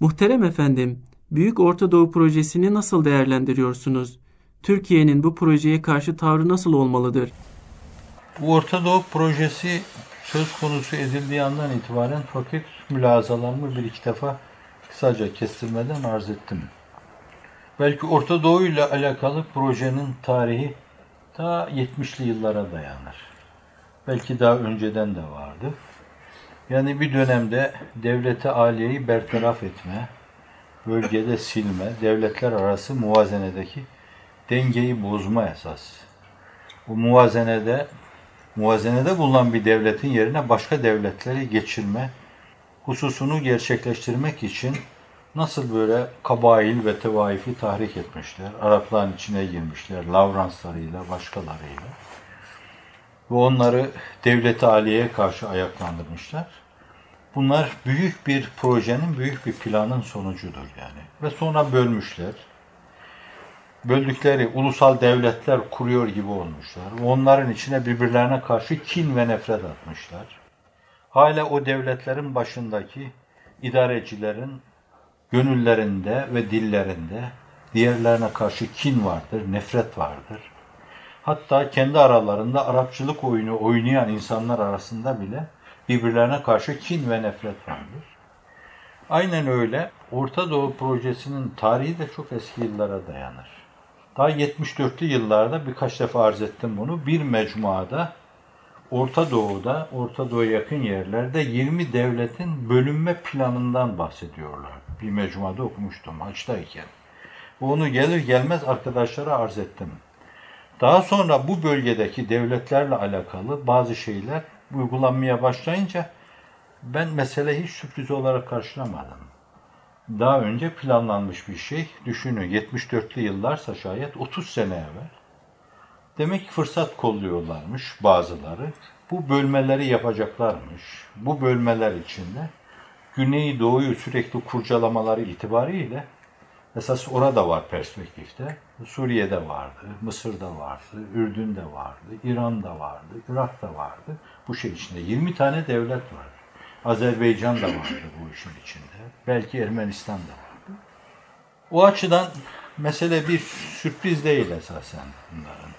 Muhterem efendim, Büyük Orta Doğu Projesi'ni nasıl değerlendiriyorsunuz? Türkiye'nin bu projeye karşı tavrı nasıl olmalıdır? Bu Orta Doğu projesi söz konusu edildiği andan itibaren fakir mülazalarımı bir iki defa kısaca kestirmeden arz ettim. Belki Orta Doğu ile alakalı projenin tarihi ta 70'li yıllara dayanır. Belki daha önceden de vardı. Yani bir dönemde devlete aliyeyi bertaraf etme, bölgede silme, devletler arası muvazenedeki dengeyi bozma esas. Bu muvazenede muvazenede bulunan bir devletin yerine başka devletleri geçirme hususunu gerçekleştirmek için nasıl böyle kabail ve tevaifi tahrik etmişler, Arapların içine girmişler, Lavranslarıyla, başkalarıyla ve onları devlet aliyeye karşı ayaklandırmışlar. Bunlar büyük bir projenin, büyük bir planın sonucudur yani. Ve sonra bölmüşler. Böldükleri ulusal devletler kuruyor gibi olmuşlar. Onların içine birbirlerine karşı kin ve nefret atmışlar. Hala o devletlerin başındaki idarecilerin gönüllerinde ve dillerinde diğerlerine karşı kin vardır, nefret vardır. Hatta kendi aralarında Arapçılık oyunu oynayan insanlar arasında bile birbirlerine karşı kin ve nefret vardır. Aynen öyle Orta Doğu projesinin tarihi de çok eski yıllara dayanır. Daha 74'lü yıllarda birkaç defa arz ettim bunu. Bir mecmuada Orta Doğu'da, Orta Doğu'ya yakın yerlerde 20 devletin bölünme planından bahsediyorlar. Bir mecmuada okumuştum haçtayken. Onu gelir gelmez arkadaşlara arz ettim. Daha sonra bu bölgedeki devletlerle alakalı bazı şeyler uygulanmaya başlayınca ben mesele hiç sürpriz olarak karşılamadım. Daha önce planlanmış bir şey. Düşünün 74'lü yıllarsa şayet 30 sene evvel. Demek ki fırsat kolluyorlarmış bazıları. Bu bölmeleri yapacaklarmış. Bu bölmeler içinde Güney Doğu'yu sürekli kurcalamaları itibariyle esas orada var perspektifte. Suriye'de vardı, Mısır'da vardı, Ürdün'de vardı, İran'da vardı, Irak'ta vardı. Bu şey içinde 20 tane devlet var. Azerbaycan da vardı bu işin içinde. Belki Ermenistan da vardı. O açıdan mesele bir sürpriz değil esasen bunların.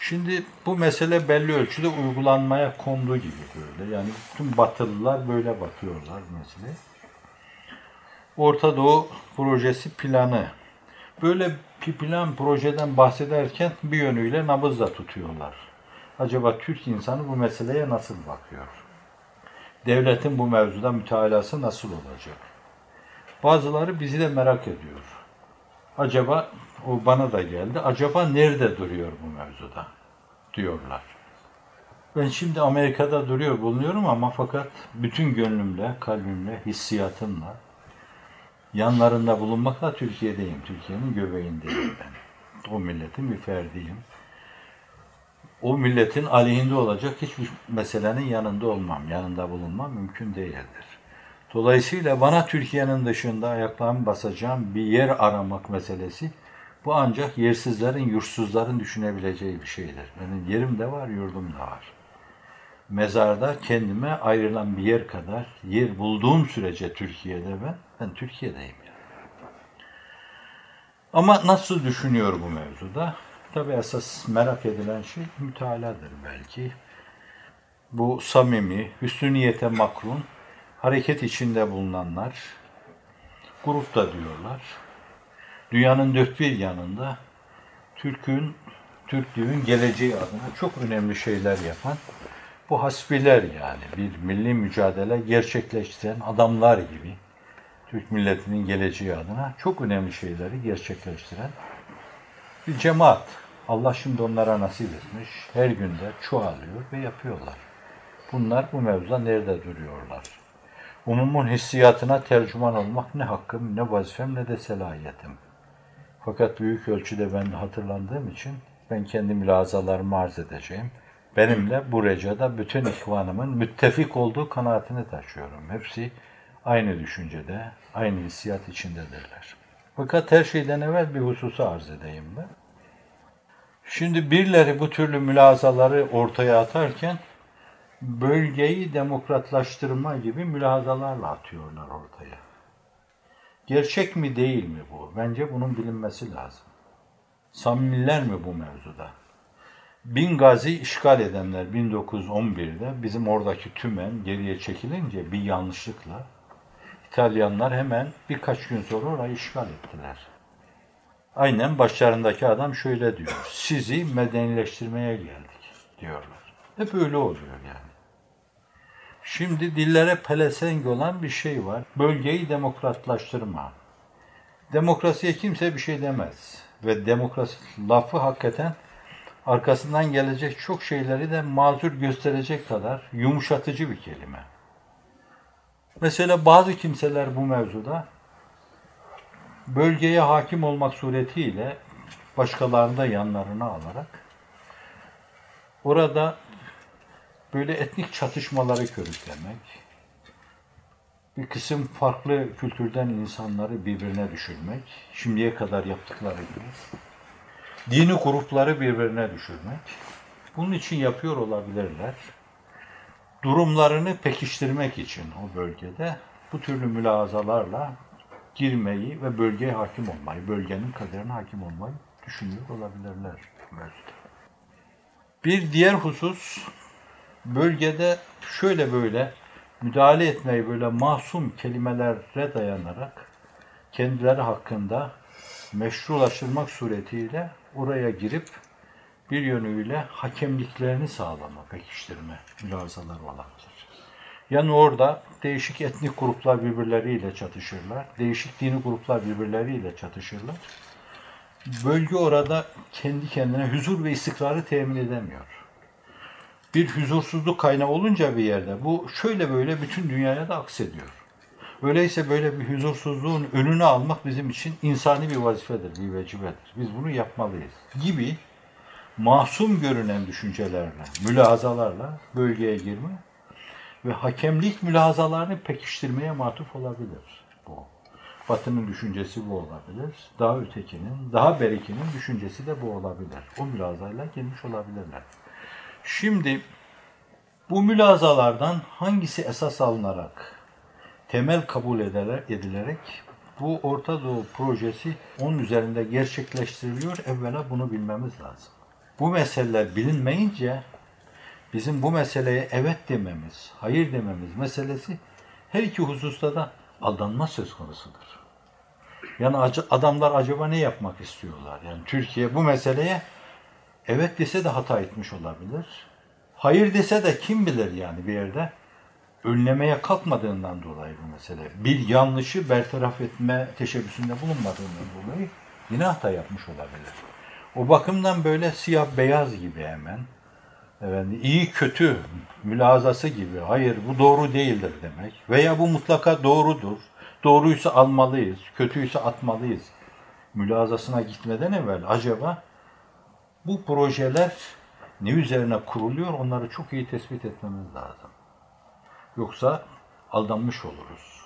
Şimdi bu mesele belli ölçüde uygulanmaya konduğu gibi böyle. Yani tüm batılılar böyle bakıyorlar mesele. Orta Doğu projesi planı. Böyle bir plan projeden bahsederken bir yönüyle nabız da tutuyorlar. Acaba Türk insanı bu meseleye nasıl bakıyor? Devletin bu mevzuda mütalası nasıl olacak? Bazıları bizi de merak ediyor. Acaba o bana da geldi. Acaba nerede duruyor bu mevzuda? diyorlar. Ben şimdi Amerika'da duruyor bulunuyorum ama fakat bütün gönlümle, kalbimle, hissiyatımla yanlarında bulunmakla Türkiye'deyim. Türkiye'nin göbeğindeyim ben. O milletin bir ferdiyim. O milletin aleyhinde olacak hiçbir meselenin yanında olmam, yanında bulunmam mümkün değildir. Dolayısıyla bana Türkiye'nin dışında ayaklarımı basacağım bir yer aramak meselesi bu ancak yersizlerin, yurtsuzların düşünebileceği bir şeydir. Benim yerim de var, yurdum da var. Mezarda kendime ayrılan bir yer kadar yer bulduğum sürece Türkiye'de ben, ben Türkiye'deyim. Yani. Ama nasıl düşünüyor bu mevzuda? Tabi esas merak edilen şey mütaladır belki. Bu samimi, hüsnü niyete makrun, hareket içinde bulunanlar, grup da diyorlar, dünyanın dört bir yanında Türk'ün, Türklüğün geleceği adına çok önemli şeyler yapan bu hasbiler yani bir milli mücadele gerçekleştiren adamlar gibi Türk milletinin geleceği adına çok önemli şeyleri gerçekleştiren bir cemaat. Allah şimdi onlara nasip etmiş. Her günde çoğalıyor ve yapıyorlar. Bunlar bu mevzuda nerede duruyorlar? Umumun hissiyatına tercüman olmak ne hakkım, ne vazifem, ne de selahiyetim. Fakat büyük ölçüde ben hatırlandığım için ben kendi mülazalarımı arz edeceğim. Benimle bu recada bütün ihvanımın müttefik olduğu kanaatini taşıyorum. Hepsi aynı düşüncede, aynı hissiyat içindedirler. Fakat her şeyden evvel bir hususu arz edeyim ben. Şimdi birileri bu türlü mülazaları ortaya atarken bölgeyi demokratlaştırma gibi mülazalarla atıyorlar ortaya. Gerçek mi değil mi bu? Bence bunun bilinmesi lazım. Samimiler mi bu mevzuda? Bingazi işgal edenler 1911'de bizim oradaki tümen geriye çekilince bir yanlışlıkla İtalyanlar hemen birkaç gün sonra orayı işgal ettiler. Aynen başlarındaki adam şöyle diyor. Sizi medenileştirmeye geldik diyorlar. Hep öyle oluyor yani. Şimdi dillere pelesenk olan bir şey var. Bölgeyi demokratlaştırma. Demokrasiye kimse bir şey demez. Ve demokrasi lafı hakikaten arkasından gelecek çok şeyleri de mazur gösterecek kadar yumuşatıcı bir kelime. Mesela bazı kimseler bu mevzuda bölgeye hakim olmak suretiyle başkalarını da yanlarına alarak orada böyle etnik çatışmaları körüklemek, bir kısım farklı kültürden insanları birbirine düşürmek, şimdiye kadar yaptıkları gibi, dini grupları birbirine düşürmek, bunun için yapıyor olabilirler. Durumlarını pekiştirmek için o bölgede bu türlü mülazalarla girmeyi ve bölgeye hakim olmayı, bölgenin kaderine hakim olmayı düşünüyor olabilirler mevzuda. Bir diğer husus, bölgede şöyle böyle müdahale etmeyi böyle masum kelimelere dayanarak kendileri hakkında meşrulaştırmak suretiyle oraya girip bir yönüyle hakemliklerini sağlama, pekiştirme mülazaları olabilir. Yani orada değişik etnik gruplar birbirleriyle çatışırlar, değişik dini gruplar birbirleriyle çatışırlar. Bölge orada kendi kendine huzur ve istikrarı temin edemiyor bir huzursuzluk kaynağı olunca bir yerde bu şöyle böyle bütün dünyaya da aksediyor. Öyleyse böyle bir huzursuzluğun önünü almak bizim için insani bir vazifedir, bir vecibedir. Biz bunu yapmalıyız gibi masum görünen düşüncelerle, mülazalarla bölgeye girme ve hakemlik mülazalarını pekiştirmeye matuf olabilir bu. Batı'nın düşüncesi bu olabilir. Daha ötekinin, daha berikinin düşüncesi de bu olabilir. O mülazayla girmiş olabilirler. Şimdi bu mülazalardan hangisi esas alınarak, temel kabul edilerek bu Orta Doğu projesi onun üzerinde gerçekleştiriliyor. Evvela bunu bilmemiz lazım. Bu meseleler bilinmeyince bizim bu meseleye evet dememiz, hayır dememiz meselesi her iki hususta da aldanma söz konusudur. Yani adamlar acaba ne yapmak istiyorlar? Yani Türkiye bu meseleye evet dese de hata etmiş olabilir. Hayır dese de kim bilir yani bir yerde önlemeye kalkmadığından dolayı bu mesele. Bir yanlışı bertaraf etme teşebbüsünde bulunmadığından dolayı yine hata yapmış olabilir. O bakımdan böyle siyah beyaz gibi hemen efendim, iyi kötü mülazası gibi hayır bu doğru değildir demek veya bu mutlaka doğrudur. Doğruysa almalıyız, kötüyse atmalıyız. Mülazasına gitmeden evvel acaba bu projeler ne üzerine kuruluyor onları çok iyi tespit etmemiz lazım. Yoksa aldanmış oluruz.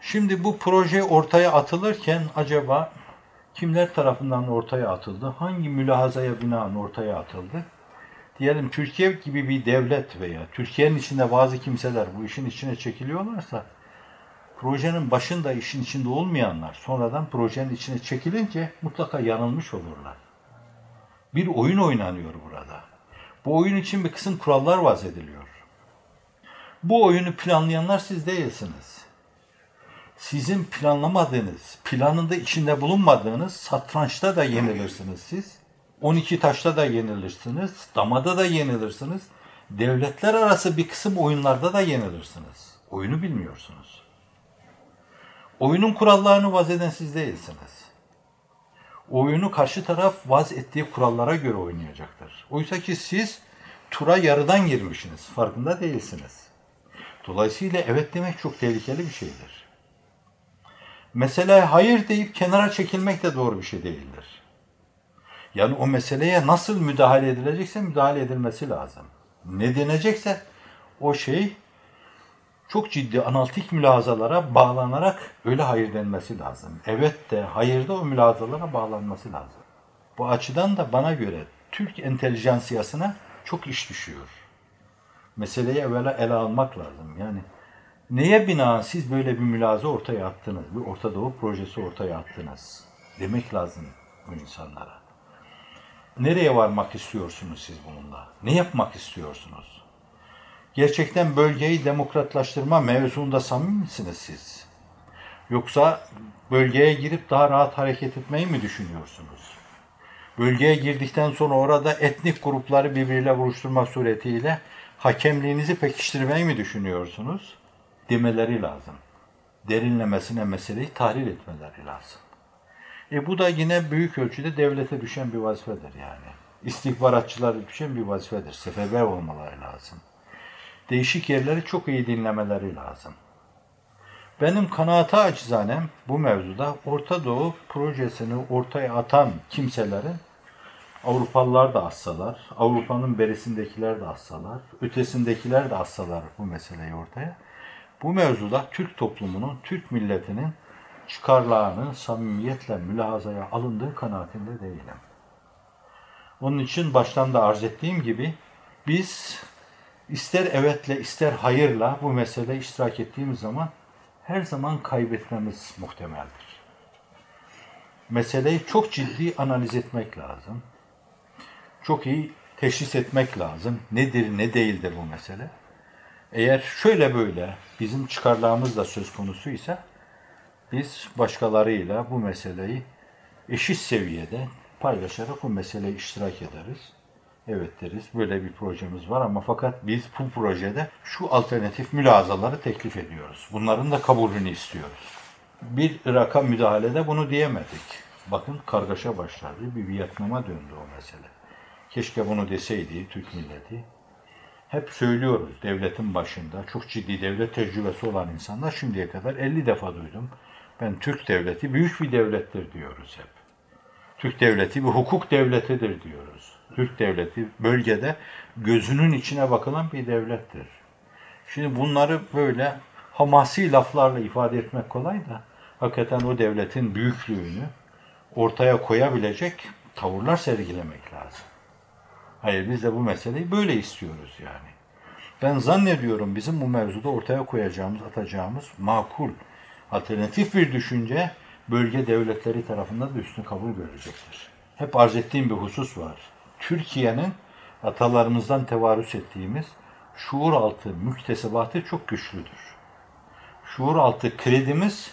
Şimdi bu proje ortaya atılırken acaba kimler tarafından ortaya atıldı? Hangi mülahazaya binaen ortaya atıldı? Diyelim Türkiye gibi bir devlet veya Türkiye'nin içinde bazı kimseler bu işin içine çekiliyorlarsa projenin başında işin içinde olmayanlar sonradan projenin içine çekilince mutlaka yanılmış olurlar bir oyun oynanıyor burada. Bu oyun için bir kısım kurallar vaz ediliyor. Bu oyunu planlayanlar siz değilsiniz. Sizin planlamadığınız, planında içinde bulunmadığınız satrançta da yenilirsiniz siz. 12 taşta da yenilirsiniz, damada da yenilirsiniz. Devletler arası bir kısım oyunlarda da yenilirsiniz. Oyunu bilmiyorsunuz. Oyunun kurallarını vaz eden siz değilsiniz oyunu karşı taraf vaz ettiği kurallara göre oynayacaktır. Oysa ki siz tura yarıdan girmişsiniz. Farkında değilsiniz. Dolayısıyla evet demek çok tehlikeli bir şeydir. Mesela hayır deyip kenara çekilmek de doğru bir şey değildir. Yani o meseleye nasıl müdahale edilecekse müdahale edilmesi lazım. Ne denecekse o şey çok ciddi analitik mülazalara bağlanarak öyle hayır denmesi lazım. Evet de hayır da o mülazalara bağlanması lazım. Bu açıdan da bana göre Türk entelijansiyasına çok iş düşüyor. Meseleyi evvela ele almak lazım. Yani Neye binaen siz böyle bir mülaza ortaya attınız, bir Orta Doğu projesi ortaya attınız demek lazım bu insanlara. Nereye varmak istiyorsunuz siz bununla? Ne yapmak istiyorsunuz? Gerçekten bölgeyi demokratlaştırma mevzuunda samimi misiniz siz? Yoksa bölgeye girip daha rahat hareket etmeyi mi düşünüyorsunuz? Bölgeye girdikten sonra orada etnik grupları birbiriyle vuruşturmak suretiyle hakemliğinizi pekiştirmeyi mi düşünüyorsunuz? Demeleri lazım. Derinlemesine meseleyi tahlil etmeleri lazım. E bu da yine büyük ölçüde devlete düşen bir vazifedir yani. İstihbaratçılara düşen bir vazifedir. Seferber olmaları lazım. Değişik yerleri çok iyi dinlemeleri lazım. Benim kanaata acizane bu mevzuda Orta Doğu projesini ortaya atan kimselerin Avrupalılar da assalar, Avrupa'nın berisindekiler de assalar, ötesindekiler de assalar bu meseleyi ortaya. Bu mevzuda Türk toplumunun, Türk milletinin çıkarlarının samimiyetle mülahazaya alındığı kanaatinde değilim. Onun için baştan da arz ettiğim gibi biz ister evetle ister hayırla bu meseleye iştirak ettiğimiz zaman her zaman kaybetmemiz muhtemeldir. Meseleyi çok ciddi analiz etmek lazım. Çok iyi teşhis etmek lazım. Nedir, ne değildir bu mesele. Eğer şöyle böyle bizim çıkarlarımız da söz konusu ise biz başkalarıyla bu meseleyi eşit seviyede paylaşarak bu meseleyi iştirak ederiz. Evet deriz böyle bir projemiz var ama fakat biz bu projede şu alternatif mülazaları teklif ediyoruz. Bunların da kabulünü istiyoruz. Bir Irak'a müdahalede bunu diyemedik. Bakın kargaşa başladı. Bir Vietnam'a döndü o mesele. Keşke bunu deseydi Türk milleti. Hep söylüyoruz devletin başında çok ciddi devlet tecrübesi olan insanlar şimdiye kadar 50 defa duydum. Ben Türk devleti büyük bir devlettir diyoruz hep. Türk devleti bir hukuk devletidir diyoruz. Türk devleti bölgede gözünün içine bakılan bir devlettir. Şimdi bunları böyle hamasi laflarla ifade etmek kolay da hakikaten o devletin büyüklüğünü ortaya koyabilecek tavırlar sergilemek lazım. Hayır biz de bu meseleyi böyle istiyoruz yani. Ben zannediyorum bizim bu mevzuda ortaya koyacağımız, atacağımız makul, alternatif bir düşünce bölge devletleri tarafından da üstün kabul görecektir. Hep arz ettiğim bir husus var. Türkiye'nin atalarımızdan tevarüs ettiğimiz şuur altı müktesebatı çok güçlüdür. Şuur altı kredimiz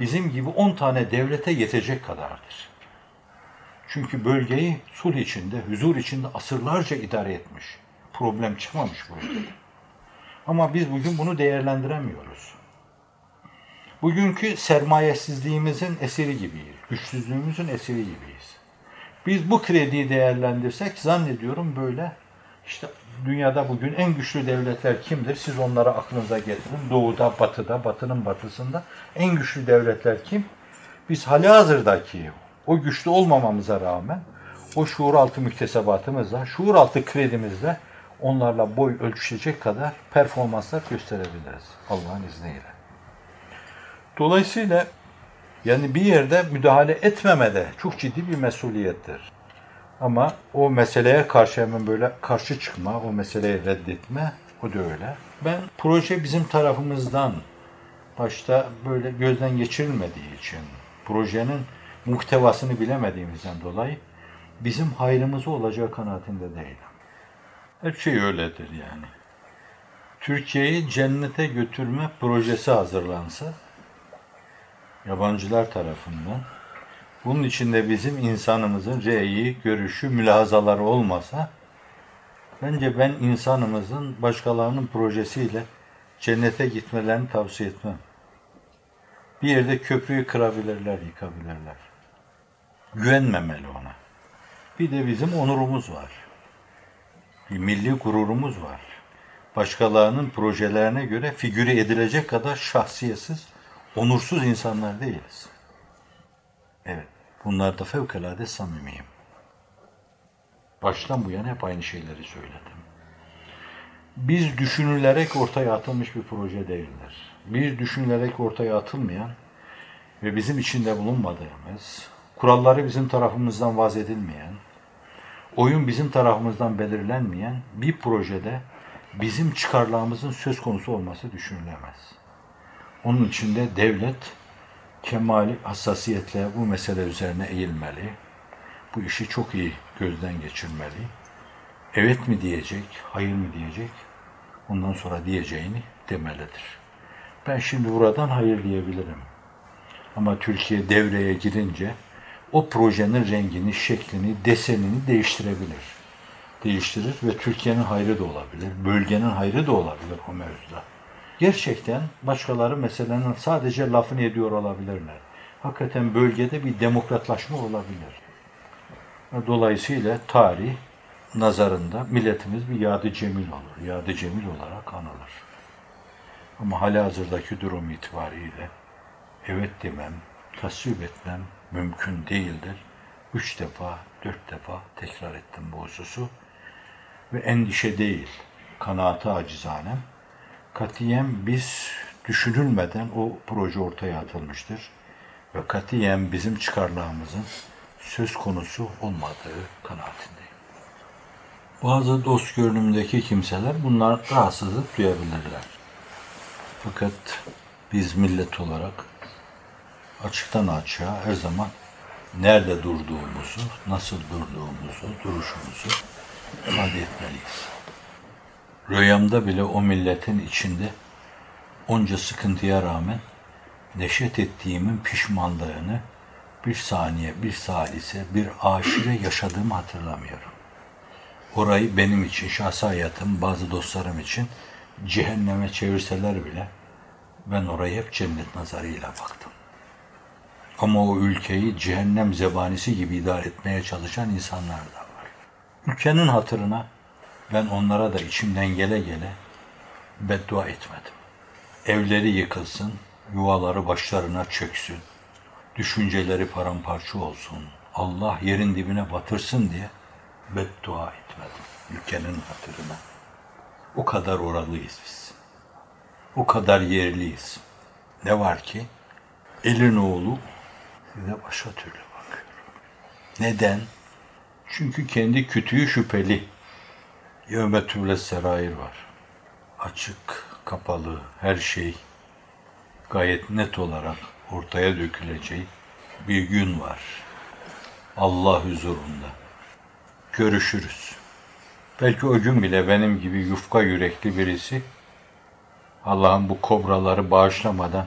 bizim gibi 10 tane devlete yetecek kadardır. Çünkü bölgeyi sulh içinde, huzur içinde asırlarca idare etmiş. Problem çıkmamış bu ülkede. Ama biz bugün bunu değerlendiremiyoruz. Bugünkü sermayesizliğimizin esiri gibiyiz. Güçsüzlüğümüzün esiri gibiyiz. Biz bu krediyi değerlendirsek zannediyorum böyle işte dünyada bugün en güçlü devletler kimdir? Siz onları aklınıza getirin. Doğuda, batıda, batının batısında en güçlü devletler kim? Biz hali hazırdaki o güçlü olmamamıza rağmen o şuur altı müktesebatımızla, şuur altı kredimizle onlarla boy ölçüşecek kadar performanslar gösterebiliriz Allah'ın izniyle. Dolayısıyla yani bir yerde müdahale etmeme de çok ciddi bir mesuliyettir. Ama o meseleye karşı hemen böyle karşı çıkma, o meseleyi reddetme, o da öyle. Ben proje bizim tarafımızdan başta böyle gözden geçirilmediği için, projenin muhtevasını bilemediğimizden dolayı bizim hayrımıza olacağı kanaatinde değilim. Her şey öyledir yani. Türkiye'yi cennete götürme projesi hazırlansa, yabancılar tarafından, bunun içinde bizim insanımızın reyi, görüşü, mülahazaları olmasa, bence ben insanımızın başkalarının projesiyle cennete gitmelerini tavsiye etmem. Bir yerde köprüyü kırabilirler, yıkabilirler. Güvenmemeli ona. Bir de bizim onurumuz var. Bir milli gururumuz var. Başkalarının projelerine göre figüre edilecek kadar şahsiyetsiz, onursuz insanlar değiliz. Evet, bunlarda fevkalade samimiyim. Baştan bu yana hep aynı şeyleri söyledim. Biz düşünülerek ortaya atılmış bir proje değildir. Biz düşünülerek ortaya atılmayan ve bizim içinde bulunmadığımız, kuralları bizim tarafımızdan vaz edilmeyen, oyun bizim tarafımızdan belirlenmeyen bir projede bizim çıkarlarımızın söz konusu olması düşünülemez. Onun için de devlet kemali hassasiyetle bu mesele üzerine eğilmeli. Bu işi çok iyi gözden geçirmeli. Evet mi diyecek, hayır mı diyecek, ondan sonra diyeceğini demelidir. Ben şimdi buradan hayır diyebilirim. Ama Türkiye devreye girince o projenin rengini, şeklini, desenini değiştirebilir. Değiştirir ve Türkiye'nin hayrı da olabilir, bölgenin hayrı da olabilir o mevzuda. Gerçekten başkaları meselenin sadece lafını ediyor olabilirler. Hakikaten bölgede bir demokratlaşma olabilir. Dolayısıyla tarih nazarında milletimiz bir yadı cemil olur. Yadı cemil olarak anılır. Ama hala hazırdaki durum itibariyle evet demem, tasvip etmem mümkün değildir. Üç defa, dört defa tekrar ettim bu hususu. Ve endişe değil, kanaatı acizanem. Katiyen biz düşünülmeden o proje ortaya atılmıştır. Ve katiyen bizim çıkarlarımızın söz konusu olmadığı kanaatindeyim. Bazı dost görünümdeki kimseler bunlar rahatsızlık duyabilirler. Fakat biz millet olarak açıktan açığa her zaman nerede durduğumuzu, nasıl durduğumuzu, duruşumuzu ifade etmeliyiz. Rüyamda bile o milletin içinde onca sıkıntıya rağmen neşet ettiğimin pişmanlığını bir saniye, bir salise, bir aşire yaşadığımı hatırlamıyorum. Orayı benim için, şahsi hayatım, bazı dostlarım için cehenneme çevirseler bile ben oraya hep cennet nazarıyla baktım. Ama o ülkeyi cehennem zebanisi gibi idare etmeye çalışan insanlar da var. Ülkenin hatırına ben onlara da içimden gele gele beddua etmedim. Evleri yıkılsın, yuvaları başlarına çöksün, düşünceleri paramparça olsun, Allah yerin dibine batırsın diye beddua etmedim ülkenin hatırına. O kadar oralıyız biz. O kadar yerliyiz. Ne var ki elin oğlu size başka türlü bakıyor. Neden? Çünkü kendi kütüğü şüpheli. Yevme tüble serair var. Açık, kapalı, her şey gayet net olarak ortaya döküleceği bir gün var. Allah huzurunda. Görüşürüz. Belki o gün bile benim gibi yufka yürekli birisi Allah'ın bu kobraları bağışlamadan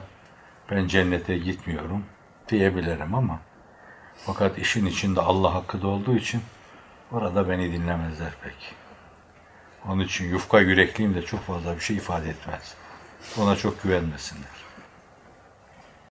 ben cennete gitmiyorum diyebilirim ama fakat işin içinde Allah hakkı da olduğu için orada beni dinlemezler pek. Onun için yufka yürekliyim de çok fazla bir şey ifade etmez. Ona çok güvenmesinler.